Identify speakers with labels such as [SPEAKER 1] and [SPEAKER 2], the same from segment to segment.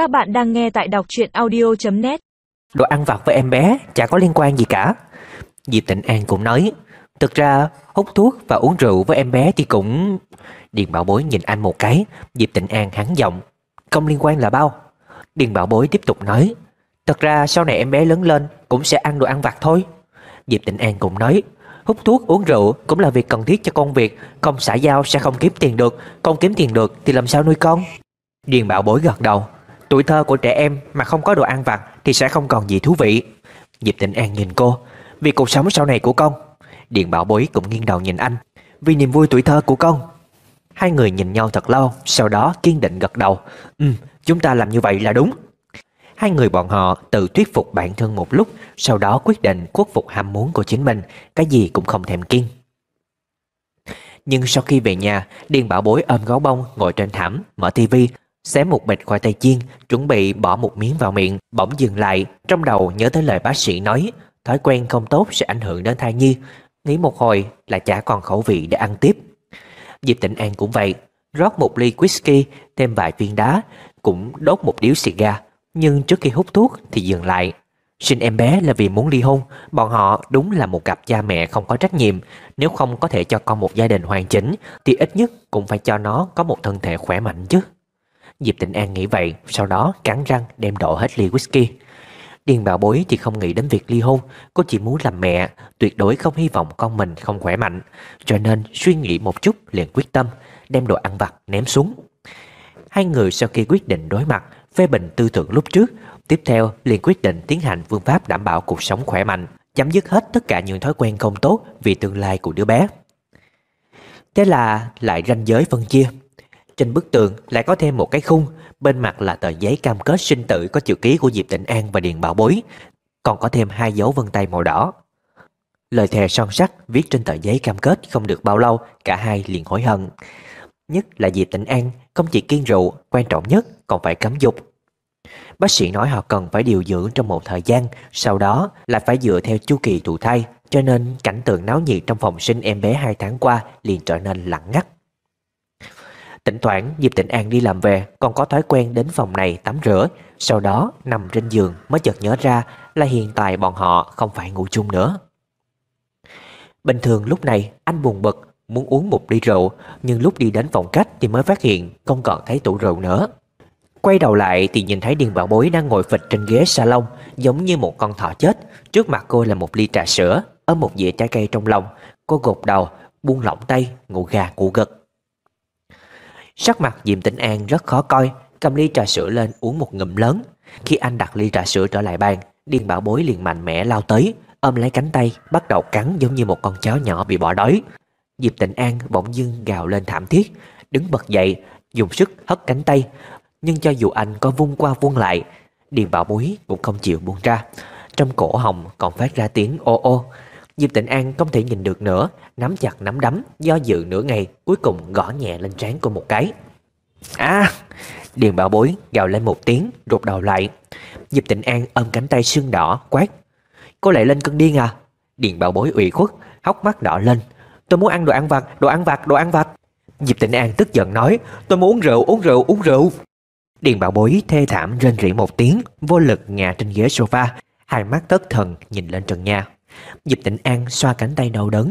[SPEAKER 1] Các bạn đang nghe tại đọc truyện audio.net
[SPEAKER 2] Đồ ăn vặt với em bé, chả có liên quan gì cả. Diệp Tịnh An cũng nói, Thực ra, hút thuốc và uống rượu với em bé thì cũng... Điền Bảo Bối nhìn anh một cái Diệp Tịnh An hắn giọng, Không liên quan là bao. Điền Bảo Bối tiếp tục nói, Thật ra sau này em bé lớn lên Cũng sẽ ăn đồ ăn vặt thôi. Diệp Tịnh An cũng nói, Hút thuốc, uống rượu cũng là việc cần thiết cho công việc, Không xả giao sẽ không kiếm tiền được, Không kiếm tiền được thì làm sao nuôi con? Điền Bảo Bối gật đầu Tuổi thơ của trẻ em mà không có đồ ăn vặt Thì sẽ không còn gì thú vị. Diệp Tịnh An nhìn cô. Vì cuộc sống sau này của con, Điền Bảo Bối cũng nghiêng đầu nhìn anh. Vì niềm vui tuổi thơ của con. Hai người nhìn nhau thật lâu, Sau đó kiên định gật đầu. Ừ chúng ta làm như vậy là đúng. Hai người bọn họ tự thuyết phục bản thân một lúc, Sau đó quyết định khuất phục ham muốn của chính mình, Cái gì cũng không thèm kiên Nhưng sau khi về nhà, Điền Bảo Bối ôm gấu bông ngồi trên thảm, Mở tivi Xé một bịch khoai tây chiên, Chuẩn bị bỏ một miếng vào miệng, Bỗng dừng lại. Trong đầu nhớ tới lời bác sĩ nói, Thói quen không tốt sẽ ảnh hưởng đến thai nhi. Nghĩ một hồi là chả còn khẩu vị để ăn tiếp. Diệp Tịnh An cũng vậy, Rót một ly whisky, Thêm vài viên đá, Cũng đốt một điếu xì ga. Nhưng trước khi hút thuốc thì dừng lại. Sinh em bé là vì muốn ly hôn, Bọn họ đúng là một cặp cha mẹ không có trách nhiệm. Nếu không có thể cho con một gia đình hoàn chỉnh, Thì ít nhất cũng phải cho nó có một thân thể khỏe mạnh chứ. Diệp Tịnh An nghĩ vậy, Sau đó cắn răng đem đổ hết ly whisky. Điền bảo bối thì không nghĩ đến việc ly hôn, Cô chỉ muốn làm mẹ, Tuyệt đối không hy vọng con mình không khỏe mạnh, Cho nên suy nghĩ một chút liền quyết tâm, Đem đồ ăn vặt ném xuống. Hai người sau khi quyết định đối mặt, Phê bình tư tưởng lúc trước, Tiếp theo liền quyết định tiến hành phương pháp đảm bảo cuộc sống khỏe mạnh, Chấm dứt hết tất cả những thói quen không tốt Vì tương lai của đứa bé. Thế là lại ranh giới phân chia. Trên bức tường lại có thêm một cái khung, Bên mặt là tờ giấy cam kết sinh tử Có chữ ký của Diệp Tịnh An và Điền Bảo Bối. Còn có thêm hai dấu vân tay màu đỏ. Lời thề son sắt viết trên tờ giấy cam kết không được bao lâu, Cả hai liền hối hận. Nhất là Diệp Tịnh An, không chỉ kiên rượu, Quan trọng nhất còn phải cấm dục. Bác sĩ nói họ cần phải điều dưỡng trong một thời gian, Sau đó là phải dựa theo chu kỳ thụ thai, Cho nên cảnh tượng náo nhiệt trong phòng sinh em bé hai tháng qua liền trở nên lặng ngắt. Thỉnh thoảng Diệp Tịnh An đi làm về Còn có thói quen đến phòng này tắm rửa Sau đó nằm trên giường mới chợt nhớ ra Là hiện tại bọn họ không phải ngủ chung nữa. Bình thường lúc này anh buồn bực Muốn uống một ly rượu Nhưng lúc đi đến phòng khách thì mới phát hiện Không còn thấy tủ rượu nữa. Quay đầu lại thì nhìn thấy Điền Bảo Bối đang ngồi phịch trên ghế salon Giống như một con thỏ chết. Trước mặt cô là một ly trà sữa Ở một dĩa trái cây trong lòng. Cô gục đầu, buông lỏng tay, ngủ gà ngủ gật. Sắc mặt Diệm Tĩnh An rất khó coi, Cầm ly trà sữa lên uống một ngụm lớn. Khi anh đặt ly trà sữa trở lại bàn, Điền Bảo Bối liền mạnh mẽ lao tới, Ôm lấy cánh tay, Bắt đầu cắn giống như một con chó nhỏ bị bỏ đói. Diệp Tịnh An bỗng dưng gào lên thảm thiết, Đứng bật dậy, Dùng sức hất cánh tay, Nhưng cho dù anh có vung qua vung lại, Điền Bảo Bối cũng không chịu buông ra. Trong cổ họng còn phát ra tiếng ô ô. Diệp Tịnh An không thể nhìn được nữa, Nắm chặt nắm đấm, Do dự nửa ngày, Cuối cùng gõ nhẹ lên trán cô một cái. À Điền bảo bối gào lên một tiếng, Rụt đầu lại. Diệp Tịnh An ôm cánh tay sưng đỏ, quát. Cô lại lên cơn điên à? Điền bảo bối ủy khuất, hốc mắt đỏ lên. Tôi muốn ăn đồ ăn vặt, Đồ ăn vặt, Đồ ăn vặt. Diệp Tịnh An tức giận nói. Tôi muốn uống rượu Uống rượu Uống rượu. Điền bảo bối thê thảm rên rỉ một tiếng, Vô lực ngã trên ghế sofa, Hai mắt thất thần nhìn lên trần nhà. Diệp Tịnh An xoa cánh tay đau đớn,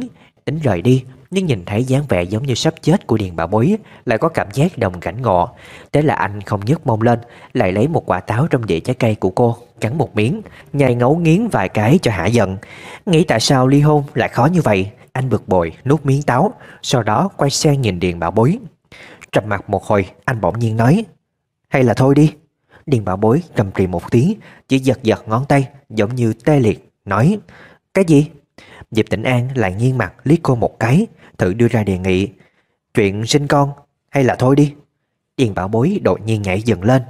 [SPEAKER 2] Tính rời đi, Nhưng nhìn thấy dáng vẻ giống như sắp chết của Điền Bảo Bối, Lại có cảm giác đồng cảnh ngộ. Thế là anh không nhấc mông lên, Lại lấy một quả táo trong dĩa trái cây của cô, Cắn một miếng, Nhai ngấu nghiến vài cái cho hạ giận. Nghĩ tại sao ly hôn lại khó như vậy? Anh bực bội, nuốt miếng táo, Sau đó quay sang nhìn Điền Bảo Bối. Trầm mặt một hồi, anh bỗng nhiên nói, Hay là thôi đi. Điền Bảo Bối trầm trì một tiếng Chỉ giật giật ngón tay, giống như tê liệt, Nói cái gì? Diệp Tĩnh An lại nghiêng mặt liếc cô một cái, Thử đưa ra đề nghị. Chuyện sinh con, hay là thôi đi? Điền bảo bối đột nhiên nhảy dần lên,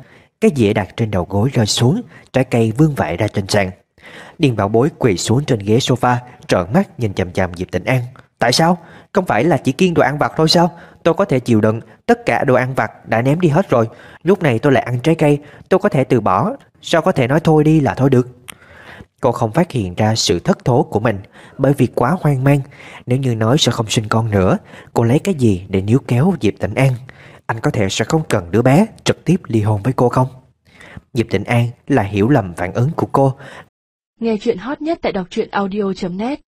[SPEAKER 2] Cái dĩa đặt trên đầu gối rơi xuống, Trái cây vương vãi ra trên sàn. Điền bảo bối quỳ xuống trên ghế sofa, Trợn mắt nhìn chằm chằm Diệp Tĩnh An. Tại sao? Không phải là chỉ kiêng đồ ăn vặt thôi sao? Tôi có thể chịu đựng, Tất cả đồ ăn vặt đã ném đi hết rồi. Lúc này tôi lại ăn trái cây, Tôi có thể từ bỏ. Sao có thể nói thôi đi là thôi được? Cô không phát hiện ra sự thất thố của mình Bởi vì quá hoang mang. Nếu như nói sẽ không sinh con nữa, Cô lấy cái gì để níu kéo Diệp Tịnh An? Anh có thể sẽ không cần đứa bé Trực tiếp ly hôn với cô không? Diệp Tịnh An là hiểu lầm phản ứng của cô.
[SPEAKER 3] Nghe chuyện hot nhất tại đọc truyện audio.net